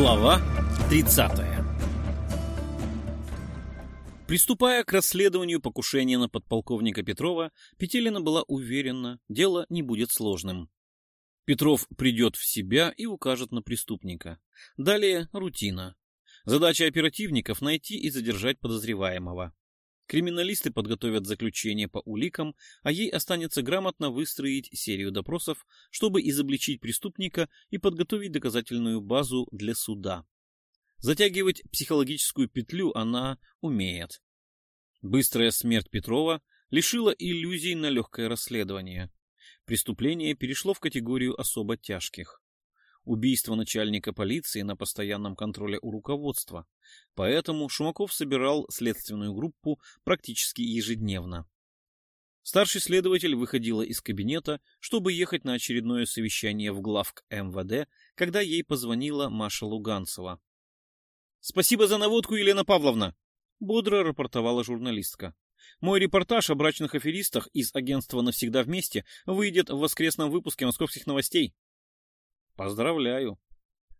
Глава 30 Приступая к расследованию покушения на подполковника Петрова, Петелина была уверена, дело не будет сложным. Петров придет в себя и укажет на преступника. Далее рутина. Задача оперативников — найти и задержать подозреваемого. Криминалисты подготовят заключение по уликам, а ей останется грамотно выстроить серию допросов, чтобы изобличить преступника и подготовить доказательную базу для суда. Затягивать психологическую петлю она умеет. Быстрая смерть Петрова лишила иллюзий на легкое расследование. Преступление перешло в категорию особо тяжких убийство начальника полиции на постоянном контроле у руководства, поэтому Шумаков собирал следственную группу практически ежедневно. Старший следователь выходила из кабинета, чтобы ехать на очередное совещание в главк МВД, когда ей позвонила Маша Луганцева. «Спасибо за наводку, Елена Павловна!» — бодро рапортовала журналистка. «Мой репортаж о брачных аферистах из агентства «Навсегда вместе» выйдет в воскресном выпуске «Московских новостей». Поздравляю.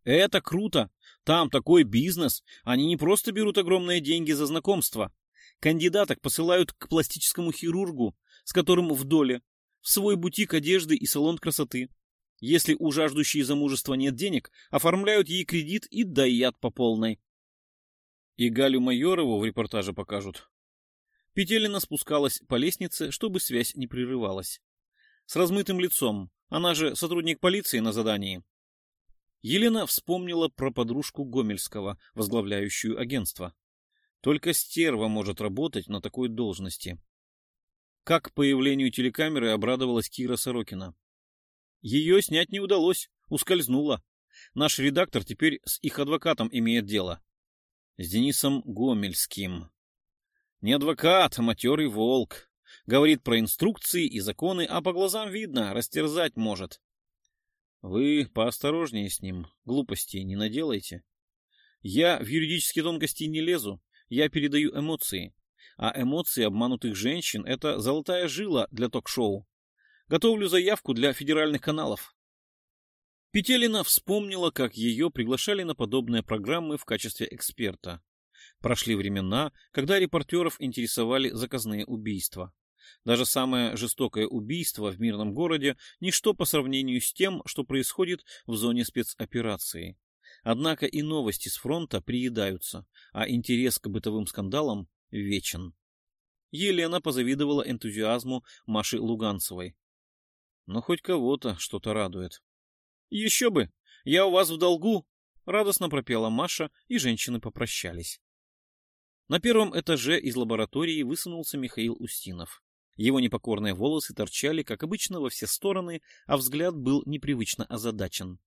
Это круто. Там такой бизнес. Они не просто берут огромные деньги за знакомство. Кандидаток посылают к пластическому хирургу, с которым в доле, в свой бутик одежды и салон красоты. Если у жаждущей замужества нет денег, оформляют ей кредит и даят по полной. И Галю Майорову в репортаже покажут. Петелина спускалась по лестнице, чтобы связь не прерывалась. С размытым лицом, она же сотрудник полиции на задании. Елена вспомнила про подружку Гомельского, возглавляющую агентство. Только стерва может работать на такой должности. Как появлению телекамеры обрадовалась Кира Сорокина. Ее снять не удалось, ускользнула. Наш редактор теперь с их адвокатом имеет дело. С Денисом Гомельским. Не адвокат, а матерый волк. Говорит про инструкции и законы, а по глазам видно, растерзать может. Вы поосторожнее с ним, глупостей не наделайте. Я в юридические тонкости не лезу, я передаю эмоции. А эмоции обманутых женщин — это золотая жила для ток-шоу. Готовлю заявку для федеральных каналов. Петелина вспомнила, как ее приглашали на подобные программы в качестве эксперта. Прошли времена, когда репортеров интересовали заказные убийства. Даже самое жестокое убийство в мирном городе – ничто по сравнению с тем, что происходит в зоне спецоперации. Однако и новости с фронта приедаются, а интерес к бытовым скандалам вечен. Елена позавидовала энтузиазму Маши Луганцевой. Но хоть кого-то что-то радует. «Еще бы! Я у вас в долгу!» — радостно пропела Маша, и женщины попрощались. На первом этаже из лаборатории высунулся Михаил Устинов. Его непокорные волосы торчали, как обычно, во все стороны, а взгляд был непривычно озадачен.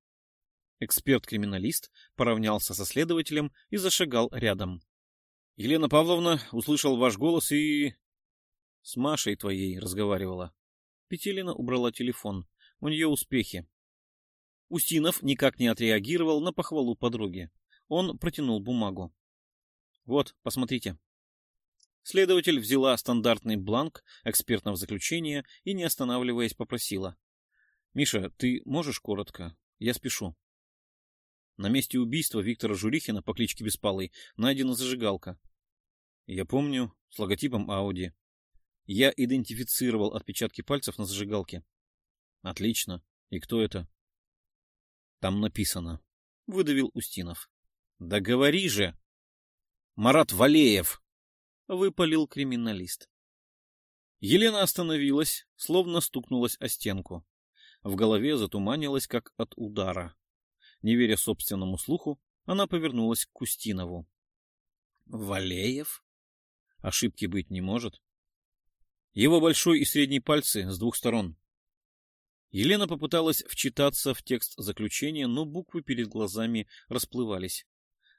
Эксперт-криминалист поравнялся со следователем и зашагал рядом. — Елена Павловна услышал ваш голос и... — С Машей твоей разговаривала. Петелина убрала телефон. У нее успехи. Устинов никак не отреагировал на похвалу подруги. Он протянул бумагу. — Вот, посмотрите. Следователь взяла стандартный бланк экспертного заключения и, не останавливаясь, попросила. — Миша, ты можешь коротко? Я спешу. На месте убийства Виктора Журихина по кличке Беспалый найдена зажигалка. Я помню, с логотипом Ауди. Я идентифицировал отпечатки пальцев на зажигалке. Отлично. И кто это? Там написано. Выдавил Устинов. Да говори же! Марат Валеев! Выпалил криминалист. Елена остановилась, словно стукнулась о стенку. В голове затуманилась, как от удара. Не веря собственному слуху, она повернулась к Кустинову. «Валеев? Ошибки быть не может. Его большой и средний пальцы с двух сторон». Елена попыталась вчитаться в текст заключения, но буквы перед глазами расплывались.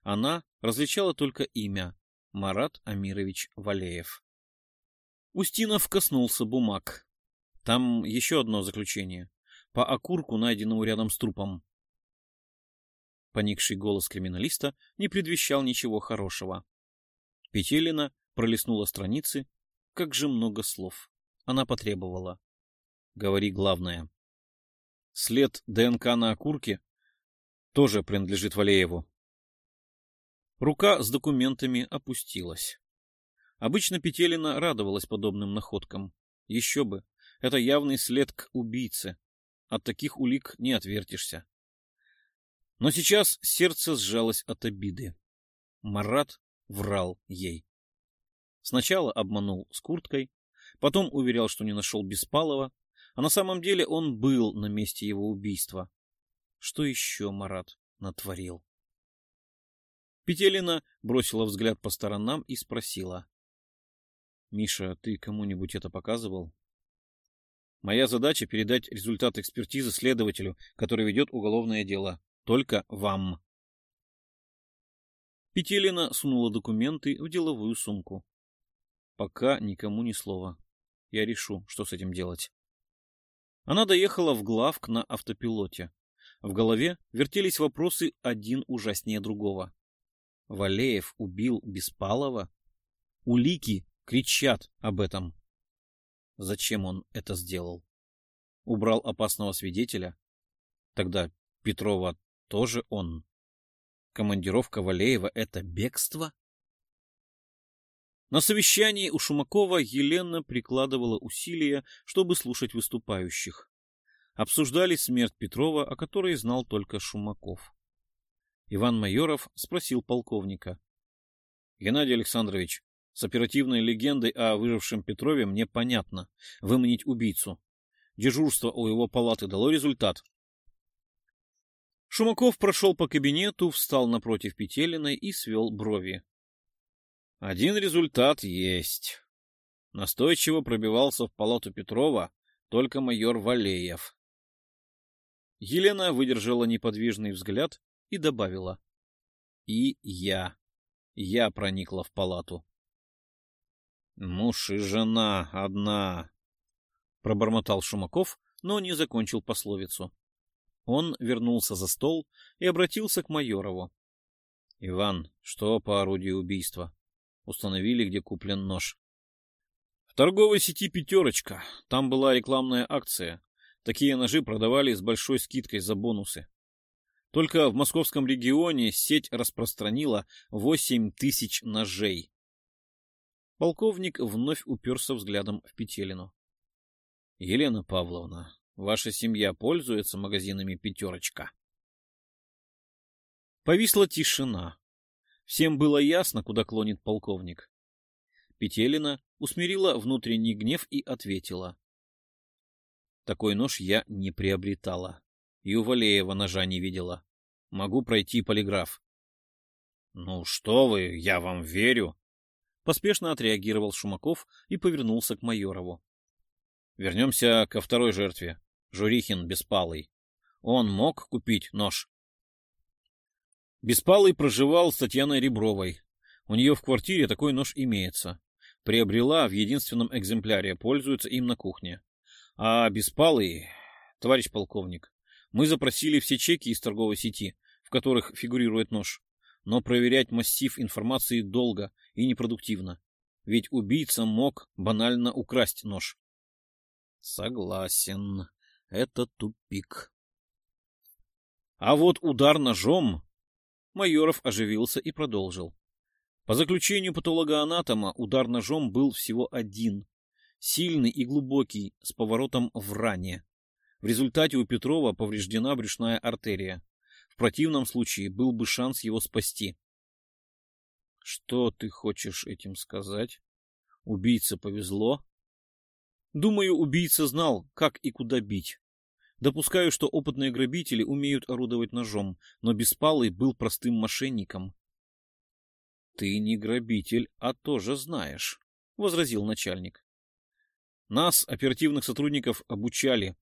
Она различала только имя Марат Амирович Валеев. Устинов коснулся бумаг. Там еще одно заключение. По окурку, найденному рядом с трупом. Поникший голос криминалиста не предвещал ничего хорошего. Петелина пролистнула страницы. Как же много слов. Она потребовала. Говори главное. След ДНК на окурке тоже принадлежит Валееву. Рука с документами опустилась. Обычно Петелина радовалась подобным находкам. Еще бы, это явный след к убийце. От таких улик не отвертишься. Но сейчас сердце сжалось от обиды. Марат врал ей. Сначала обманул с курткой, потом уверял, что не нашел Беспалова, а на самом деле он был на месте его убийства. Что еще Марат натворил? Петелина бросила взгляд по сторонам и спросила. — Миша, ты кому-нибудь это показывал? Моя задача — передать результат экспертизы следователю, который ведет уголовное дело. Только вам. Петелина сунула документы в деловую сумку. Пока никому ни слова. Я решу, что с этим делать. Она доехала в главк на автопилоте. В голове вертелись вопросы один ужаснее другого. Валеев убил Беспалова? Улики кричат об этом. Зачем он это сделал? Убрал опасного свидетеля? Тогда Петрова тоже он. Командировка Валеева — это бегство? На совещании у Шумакова Елена прикладывала усилия, чтобы слушать выступающих. Обсуждали смерть Петрова, о которой знал только Шумаков. Иван Майоров спросил полковника. — Геннадий Александрович, с оперативной легендой о выжившем Петрове мне понятно. Выманить убийцу. Дежурство у его палаты дало результат. Шумаков прошел по кабинету, встал напротив Петелиной и свел брови. Один результат есть. Настойчиво пробивался в палату Петрова только майор Валеев. Елена выдержала неподвижный взгляд и добавила. И я. Я проникла в палату. Муж и жена одна, пробормотал Шумаков, но не закончил пословицу. Он вернулся за стол и обратился к Майорову. — Иван, что по орудию убийства? Установили, где куплен нож. — В торговой сети «Пятерочка». Там была рекламная акция. Такие ножи продавали с большой скидкой за бонусы. Только в московском регионе сеть распространила восемь тысяч ножей. Полковник вновь уперся взглядом в Петелину. — Елена Павловна, ваша семья пользуется магазинами «Пятерочка»? Повисла тишина. Всем было ясно, куда клонит полковник. Петелина усмирила внутренний гнев и ответила. Такой нож я не приобретала. И у Валеева ножа не видела. Могу пройти полиграф. — Ну что вы, я вам верю, Поспешно отреагировал Шумаков и повернулся к Майорову. Вернемся ко второй жертве. Журихин Беспалый. Он мог купить нож? Беспалый проживал с Татьяной Ребровой. У нее в квартире такой нож имеется. Приобрела в единственном экземпляре, пользуется им на кухне. А Беспалый, товарищ полковник, мы запросили все чеки из торговой сети, в которых фигурирует нож но проверять массив информации долго и непродуктивно, ведь убийца мог банально украсть нож. Согласен, это тупик. А вот удар ножом... Майоров оживился и продолжил. По заключению патологоанатома удар ножом был всего один, сильный и глубокий, с поворотом в ране. В результате у Петрова повреждена брюшная артерия. В противном случае был бы шанс его спасти. Что ты хочешь этим сказать? Убийце повезло? Думаю, убийца знал, как и куда бить. Допускаю, что опытные грабители умеют орудовать ножом, но Беспалый был простым мошенником. — Ты не грабитель, а тоже знаешь, — возразил начальник. — Нас, оперативных сотрудников, обучали.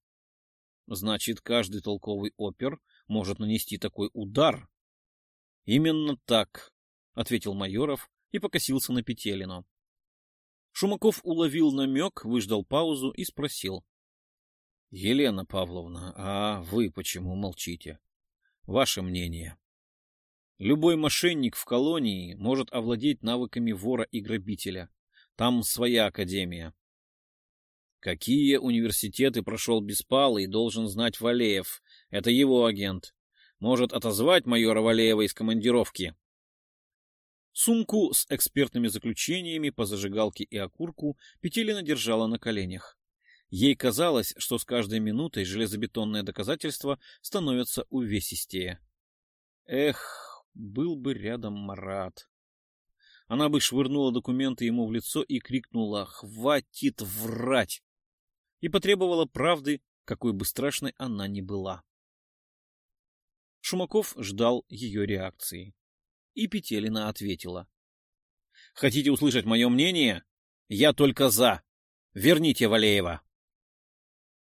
Значит, каждый толковый опер может нанести такой удар? — Именно так, — ответил Майоров и покосился на Петелину. Шумаков уловил намек, выждал паузу и спросил. — Елена Павловна, а вы почему молчите? Ваше мнение. Любой мошенник в колонии может овладеть навыками вора и грабителя. Там своя академия. Какие университеты прошел Беспалый, должен знать Валеев. Это его агент. Может отозвать майора Валеева из командировки. Сумку с экспертными заключениями по зажигалке и окурку Петелина держала на коленях. Ей казалось, что с каждой минутой железобетонное доказательство становится увесистее. Эх, был бы рядом Марат. Она бы швырнула документы ему в лицо и крикнула «Хватит врать!» И потребовала правды, какой бы страшной она ни была. Шумаков ждал ее реакции. И Петелина ответила. «Хотите услышать мое мнение? Я только за. Верните Валеева».